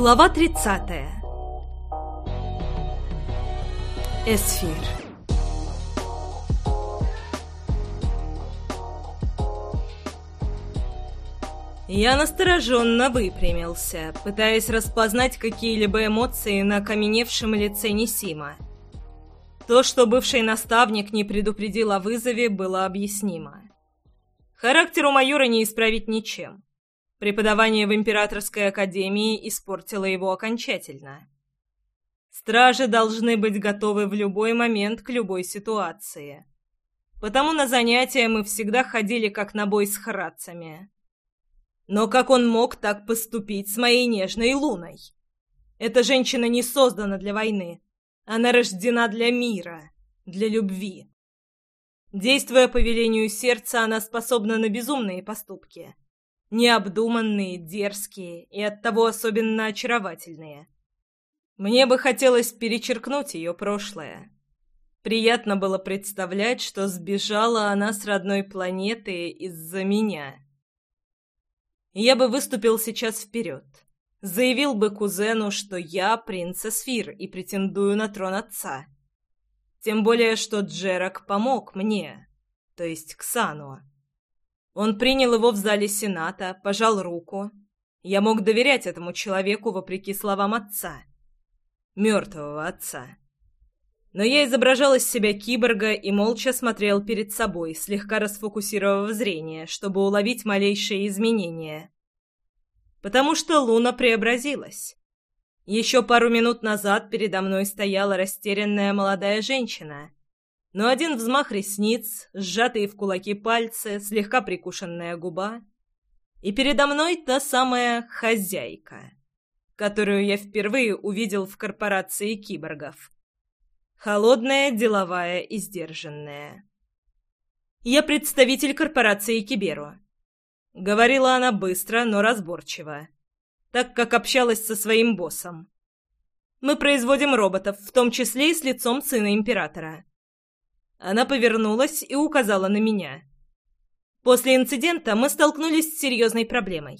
Глава 30. Эсфир. Я настороженно выпрямился, пытаясь распознать какие-либо эмоции на окаменевшем лице Несима. То, что бывший наставник не предупредил о вызове, было объяснимо. Характер у майора не исправить ничем. Преподавание в Императорской Академии испортило его окончательно. Стражи должны быть готовы в любой момент к любой ситуации. Потому на занятия мы всегда ходили как на бой с храдцами. Но как он мог так поступить с моей нежной луной? Эта женщина не создана для войны. Она рождена для мира, для любви. Действуя по велению сердца, она способна на безумные поступки. Необдуманные, дерзкие и оттого особенно очаровательные. Мне бы хотелось перечеркнуть ее прошлое. Приятно было представлять, что сбежала она с родной планеты из-за меня я бы выступил сейчас вперед. Заявил бы кузену, что я принц Эсфир и претендую на трон отца. Тем более, что Джерак помог мне, то есть Ксану. Он принял его в зале Сената, пожал руку. Я мог доверять этому человеку вопреки словам отца. Мертвого отца. Но я изображал из себя киборга и молча смотрел перед собой, слегка расфокусировав зрение, чтобы уловить малейшие изменения. Потому что Луна преобразилась. Еще пару минут назад передо мной стояла растерянная молодая женщина. Но один взмах ресниц, сжатые в кулаки пальцы, слегка прикушенная губа. И передо мной та самая хозяйка, которую я впервые увидел в корпорации киборгов. Холодная, деловая и сдержанная. «Я представитель корпорации Киберу», — говорила она быстро, но разборчиво, так как общалась со своим боссом. «Мы производим роботов, в том числе и с лицом сына императора». Она повернулась и указала на меня. После инцидента мы столкнулись с серьезной проблемой.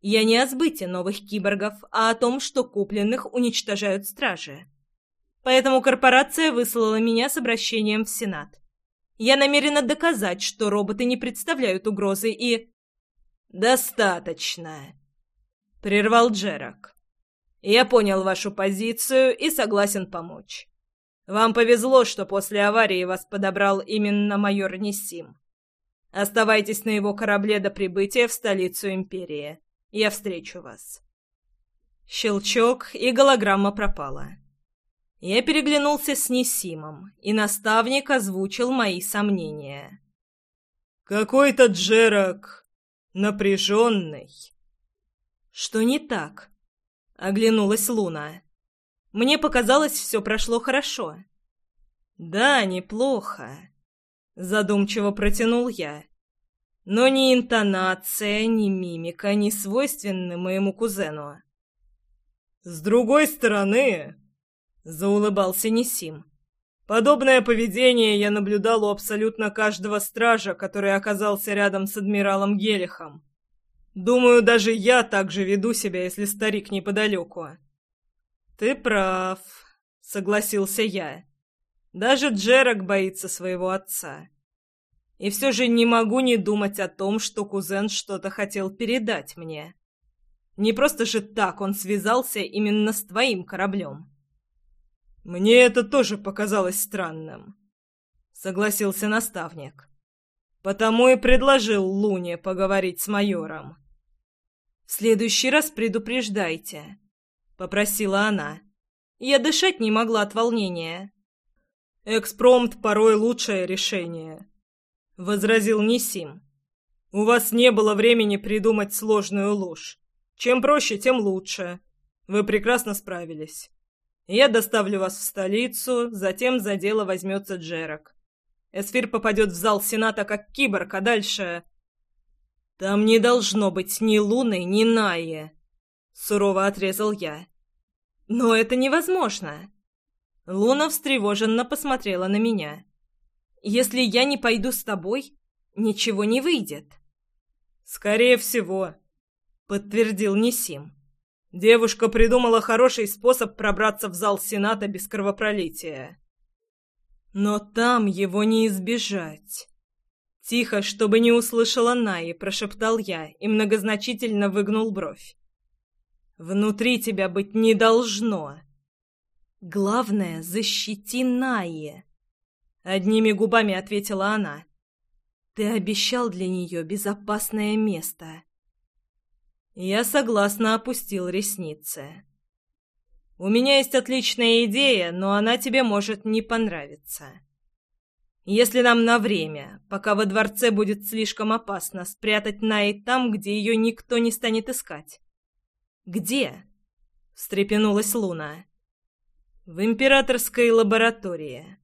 Я не о сбыте новых киборгов, а о том, что купленных уничтожают стражи. Поэтому корпорация выслала меня с обращением в Сенат. Я намерена доказать, что роботы не представляют угрозы и... «Достаточно», — прервал Джерак. «Я понял вашу позицию и согласен помочь. Вам повезло, что после аварии вас подобрал именно майор Несим. Оставайтесь на его корабле до прибытия в столицу Империи. Я встречу вас». Щелчок, и голограмма пропала. Я переглянулся с Несимом, и наставник озвучил мои сомнения. «Какой-то Джерак напряженный». «Что не так?» — оглянулась Луна. «Мне показалось, все прошло хорошо». «Да, неплохо», — задумчиво протянул я. «Но ни интонация, ни мимика не свойственны моему кузену». «С другой стороны, заулыбался Несим. Подобное поведение я наблюдал у абсолютно каждого стража, который оказался рядом с адмиралом Гелихом. Думаю, даже я так же веду себя, если старик неподалеку. Ты прав, согласился я. Даже Джерак боится своего отца. И все же не могу не думать о том, что кузен что-то хотел передать мне. Не просто же так он связался именно с твоим кораблем. «Мне это тоже показалось странным», — согласился наставник. «Потому и предложил Луне поговорить с майором». «В следующий раз предупреждайте», — попросила она. «Я дышать не могла от волнения». «Экспромт порой лучшее решение», — возразил Нисим. «У вас не было времени придумать сложную ложь. Чем проще, тем лучше. Вы прекрасно справились». Я доставлю вас в столицу, затем за дело возьмется Джерак. Эсфир попадет в зал Сената как киборг, а дальше... Там не должно быть ни Луны, ни Наи, сурово отрезал я. Но это невозможно. Луна встревоженно посмотрела на меня. Если я не пойду с тобой, ничего не выйдет. Скорее всего, подтвердил Несим. Девушка придумала хороший способ пробраться в зал Сената без кровопролития. Но там его не избежать. Тихо, чтобы не услышала Наи, прошептал я и многозначительно выгнул бровь. Внутри тебя быть не должно. Главное, защити Наи. Одними губами ответила она. Ты обещал для нее безопасное место. Я согласно опустил ресницы. У меня есть отличная идея, но она тебе может не понравиться. Если нам на время, пока во дворце будет слишком опасно, спрятать Най там, где ее никто не станет искать. Где? встрепенулась Луна. В императорской лаборатории.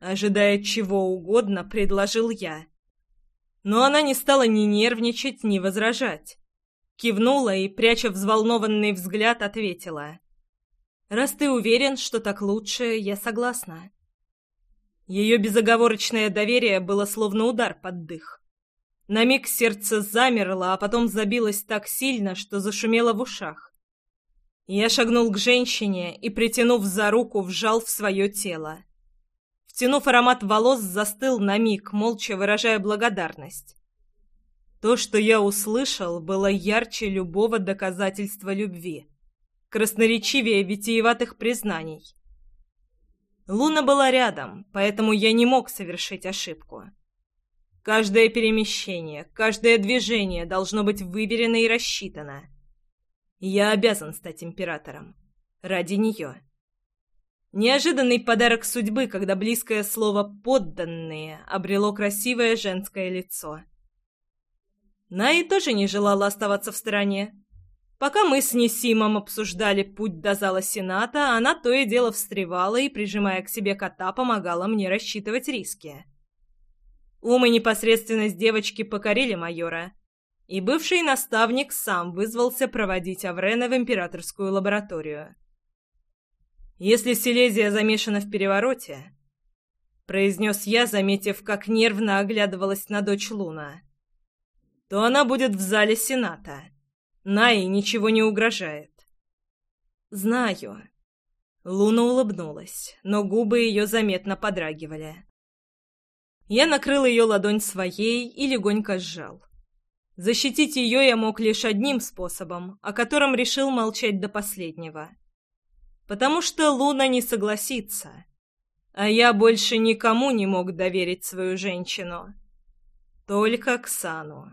Ожидая чего угодно, предложил я. Но она не стала ни нервничать, ни возражать. Кивнула и, пряча взволнованный взгляд, ответила. «Раз ты уверен, что так лучше, я согласна». Ее безоговорочное доверие было словно удар под дых. На миг сердце замерло, а потом забилось так сильно, что зашумело в ушах. Я шагнул к женщине и, притянув за руку, вжал в свое тело. Втянув аромат волос, застыл на миг, молча выражая благодарность. То, что я услышал, было ярче любого доказательства любви, красноречивее витиеватых признаний. Луна была рядом, поэтому я не мог совершить ошибку. Каждое перемещение, каждое движение должно быть выверено и рассчитано. Я обязан стать императором. Ради нее. Неожиданный подарок судьбы, когда близкое слово «подданные» обрело красивое женское лицо. Наи тоже не желала оставаться в стороне. Пока мы с Несимом обсуждали путь до зала Сената, она то и дело встревала и, прижимая к себе кота, помогала мне рассчитывать риски. Ум и непосредственность девочки покорили майора, и бывший наставник сам вызвался проводить Аврена в императорскую лабораторию. «Если Силезия замешана в перевороте», — произнес я, заметив, как нервно оглядывалась на дочь Луна, — то она будет в зале Сената. Наи ничего не угрожает. Знаю. Луна улыбнулась, но губы ее заметно подрагивали. Я накрыл ее ладонь своей и легонько сжал. Защитить ее я мог лишь одним способом, о котором решил молчать до последнего. Потому что Луна не согласится. А я больше никому не мог доверить свою женщину. Только Ксану.